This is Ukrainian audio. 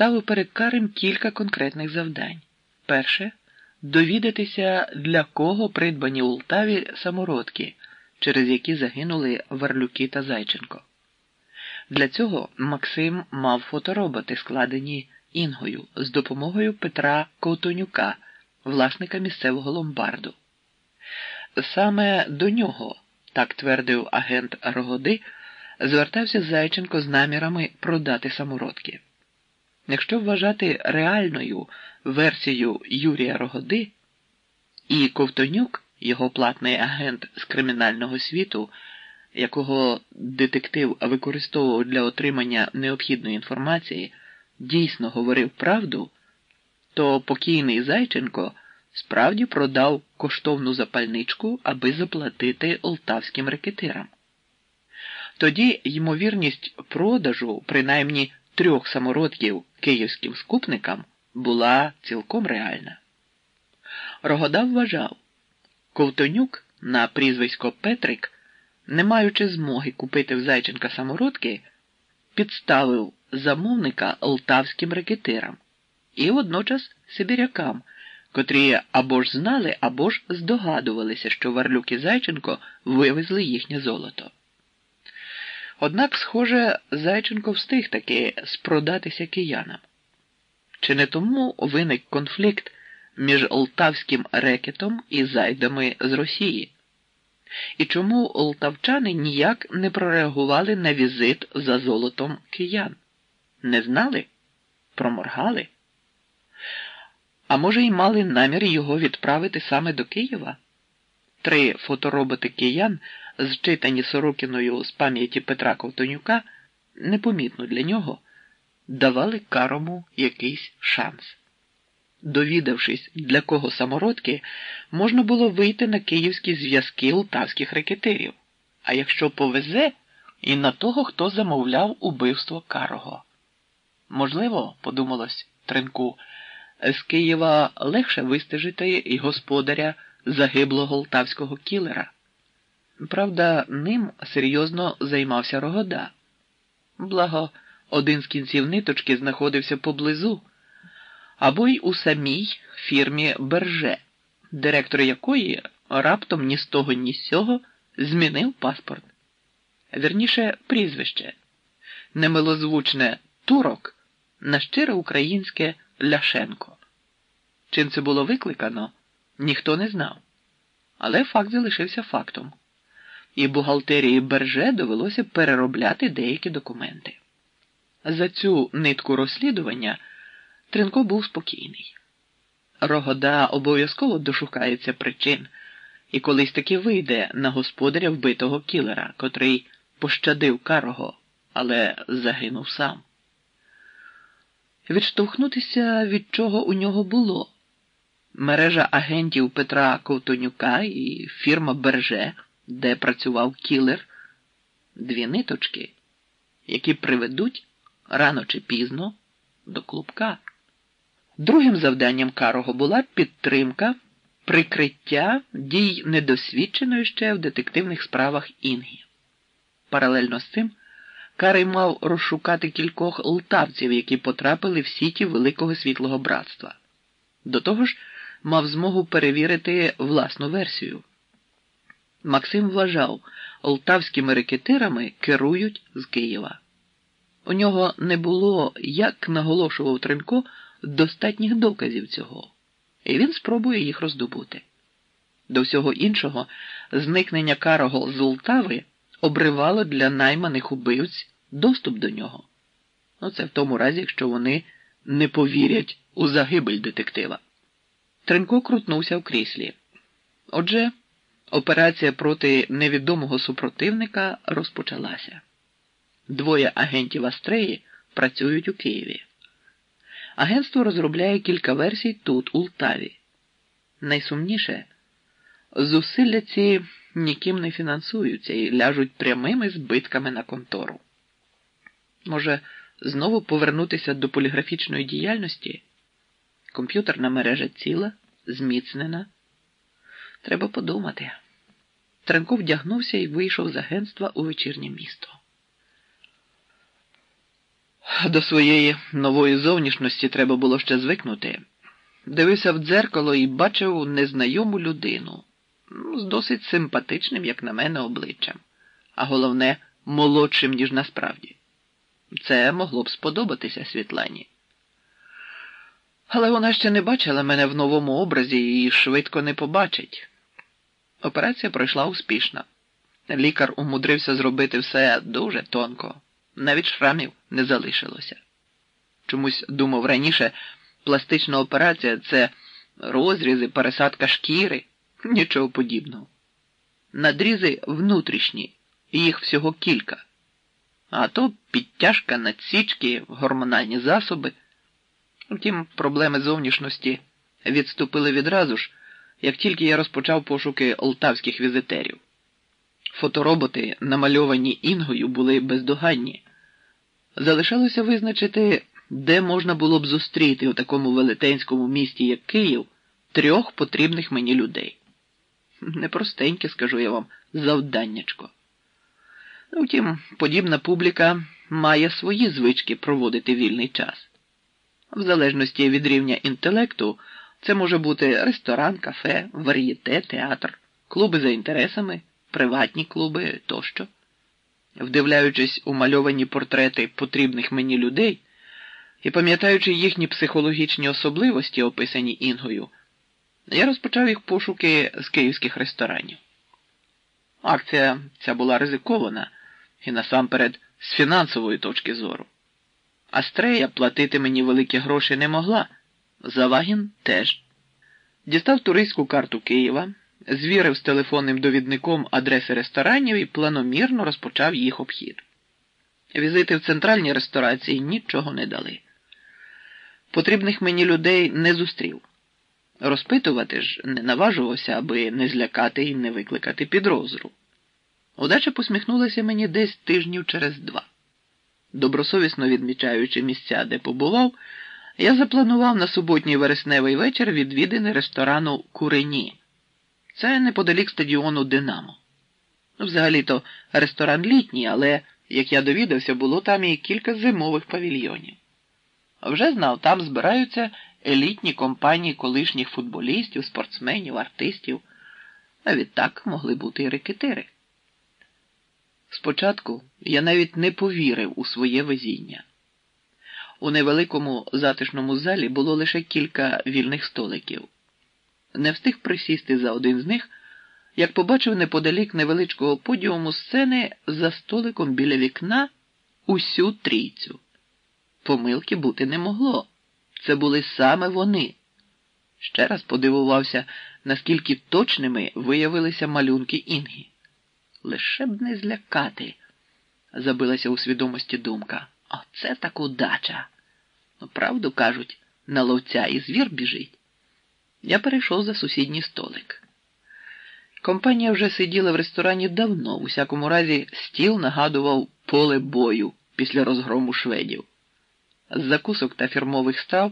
ставив перед Карем кілька конкретних завдань. Перше довідатися, для кого придбані у Лтаві самородки, через які загинули Варлюки та Зайченко. Для цього Максим мав фотороботи, складені Інгою з допомогою Петра Ковтонюка, власника місцевого ломбарду. Саме до нього, так твердив агент Рогоди, звертався Зайченко з намірами продати самородки. Якщо вважати реальною версію Юрія Рогоди, і Ковтонюк, його платний агент з кримінального світу, якого детектив використовував для отримання необхідної інформації, дійсно говорив правду, то покійний Зайченко справді продав коштовну запальничку, аби заплатити олтавським рекетирам. Тоді ймовірність продажу, принаймні трьох самородків київським скупникам, була цілком реальна. Рогода вважав, Ковтонюк на прізвисько Петрик, не маючи змоги купити в Зайченка самородки, підставив замовника олтавським рекетирам і водночас сибірякам, котрі або ж знали, або ж здогадувалися, що Варлюк і Зайченко вивезли їхнє золото. Однак, схоже, Зайченко встиг таки спродатися киянам. Чи не тому виник конфлікт між олтавським рекетом і зайдами з Росії? І чому олтавчани ніяк не прореагували на візит за золотом киян? Не знали? Проморгали? А може, й мали намір його відправити саме до Києва? Три фотороботи киян, зчитані Сорокіною з пам'яті Петра Ковтонюка, непомітно для нього, давали карому якийсь шанс. Довідавшись, для кого самородки, можна було вийти на київські зв'язки лтавських рекетирів, а якщо повезе, і на того, хто замовляв убивство карого. Можливо, подумалось Тренку, з Києва легше вистежити і господаря загиблого лтавського кілера. Правда, ним серйозно займався Рогода. Благо, один з кінців ниточки знаходився поблизу, або й у самій фірмі Берже, директор якої раптом ні з того, ні з сього змінив паспорт. Вірніше, прізвище, немилозвучне турок на щире українське Ляшенко. Чим це було викликано, ніхто не знав. Але факт залишився фактом, і бухгалтерії Берже довелося переробляти деякі документи. За цю нитку розслідування Тренко був спокійний. Рогода обов'язково дошукається причин і колись таки вийде на господаря вбитого кілера, котрий пощадив карого, але загинув сам. Відштовхнутися від чого у нього було. Мережа агентів Петра Ковтонюка і фірма Берже, де працював кілер, дві ниточки, які приведуть рано чи пізно до клубка. Другим завданням Карого була підтримка, прикриття дій недосвідченої ще в детективних справах Інги. Паралельно з цим Карий мав розшукати кількох лтавців, які потрапили в сіті Великого Світлого Братства. До того ж, мав змогу перевірити власну версію. Максим вважав, лтавськими рекетирами керують з Києва. У нього не було, як наголошував Тренко, достатніх доказів цього, і він спробує їх роздобути. До всього іншого, зникнення карого з Лтави обривало для найманих убивць доступ до нього. Ну, це в тому разі, якщо вони не повірять у загибель детектива. Тренко крутнувся в кріслі. Отже, операція проти невідомого супротивника розпочалася. Двоє агентів Астреї працюють у Києві. Агентство розробляє кілька версій тут, у Лтаві. Найсумніше, зусилля ці ніким не фінансуються і ляжуть прямими збитками на контору. Може, знову повернутися до поліграфічної діяльності? Комп'ютерна мережа ціла, зміцнена. Треба подумати. Тренко вдягнувся і вийшов з агентства у вечірнє місто. До своєї нової зовнішності треба було ще звикнути. Дивився в дзеркало і бачив незнайому людину з досить симпатичним, як на мене, обличчям, а головне, молодшим, ніж насправді. Це могло б сподобатися Світлані. Але вона ще не бачила мене в новому образі і швидко не побачить. Операція пройшла успішно. Лікар умудрився зробити все дуже тонко, навіть шрамів не залишилося. Чомусь думав раніше, пластична операція це розрізи, пересадка шкіри, нічого подібного. Надрізи внутрішні, їх всього кілька, а то підтяжка, надсічки, гормональні засоби. Втім, проблеми зовнішності відступили відразу ж, як тільки я розпочав пошуки олтавських візитерів. Фотороботи, намальовані інгою, були бездоганні. Залишалося визначити, де можна було б зустріти у такому велетенському місті, як Київ, трьох потрібних мені людей. Непростеньке, скажу я вам, завданнячко. Втім, подібна публіка має свої звички проводити вільний час. В залежності від рівня інтелекту, це може бути ресторан, кафе, вар'єте, театр, клуби за інтересами, приватні клуби тощо. Вдивляючись у мальовані портрети потрібних мені людей і пам'ятаючи їхні психологічні особливості, описані Інгою, я розпочав їх пошуки з київських ресторанів. Акція ця була ризикована і насамперед з фінансової точки зору. Астрея платити мені великі гроші не могла, Завагін теж. Дістав туристську карту Києва, звірив з телефонним довідником адреси ресторанів і планомірно розпочав їх обхід. Візити в центральній ресторації нічого не дали. Потрібних мені людей не зустрів. Розпитувати ж не наважувався, аби не злякати і не викликати підрозру. Удача посміхнулася мені десь тижнів через два. Добросовісно відмічаючи місця, де побував, я запланував на суботній вересневий вечір відвідини ресторану Курені. Це неподалік стадіону Динамо. Ну, взагалі-то ресторан літній, але, як я довідався, було там і кілька зимових павільйонів. Вже знав, там збираються елітні компанії колишніх футболістів, спортсменів, артистів, а відтак могли бути і рекетири. Спочатку я навіть не повірив у своє везіння. У невеликому затишному залі було лише кілька вільних столиків. Не встиг присісти за один з них, як побачив неподалік невеличкого подіуму сцени за столиком біля вікна усю трійцю. Помилки бути не могло. Це були саме вони. Ще раз подивувався, наскільки точними виявилися малюнки Інги. Лише б не злякати, забилася у свідомості думка. Оце так удача. Ну, правду кажуть, на ловця і звір біжить. Я перейшов за сусідній столик. Компанія вже сиділа в ресторані давно, у всякому разі, стіл нагадував поле бою після розгрому шведів. З закусок та фірмових страв